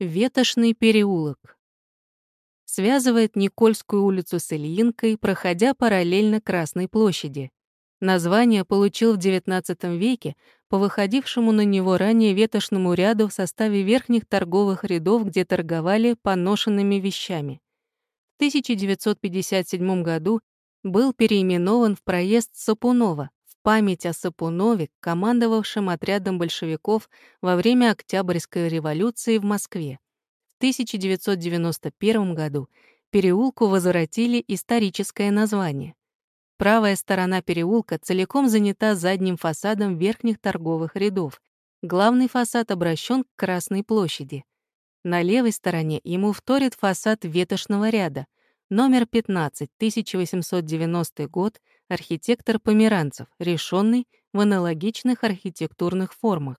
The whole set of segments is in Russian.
Ветошный переулок. Связывает Никольскую улицу с Ильинкой, проходя параллельно Красной площади. Название получил в XIX веке по выходившему на него ранее ветошному ряду в составе верхних торговых рядов, где торговали поношенными вещами. В 1957 году был переименован в проезд Сапунова память о Сапунове, командовавшем отрядом большевиков во время Октябрьской революции в Москве. В 1991 году переулку возвратили историческое название. Правая сторона переулка целиком занята задним фасадом верхних торговых рядов. Главный фасад обращен к Красной площади. На левой стороне ему вторит фасад ветошного ряда, номер 15, 1890 год, архитектор Померанцев, решенный в аналогичных архитектурных формах.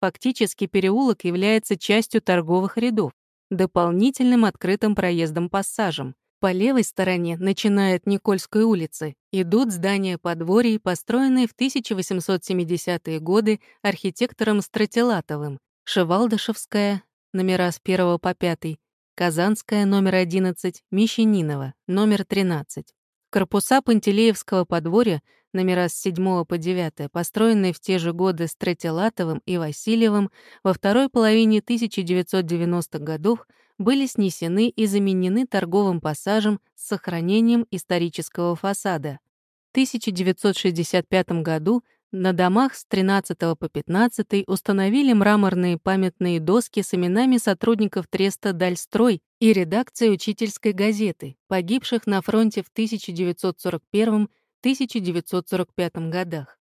Фактически переулок является частью торговых рядов, дополнительным открытым проездом-пассажем, по левой стороне, начиная от Никольской улицы, идут здания подворий, построенные в 1870-е годы архитектором Стратилатовым, Шевалдышевская, номера с 1 по 5, Казанская, номер 11, Мещанинова, номер 13. Корпуса Пантелеевского подворья, номера с 7 по 9, построенные в те же годы Стратилатовым и Васильевым, во второй половине 1990-х годов были снесены и заменены торговым пассажем с сохранением исторического фасада. В 1965 году на домах с 13 по 15 установили мраморные памятные доски с именами сотрудников Треста «Дальстрой» и редакции учительской газеты, погибших на фронте в 1941-1945 годах.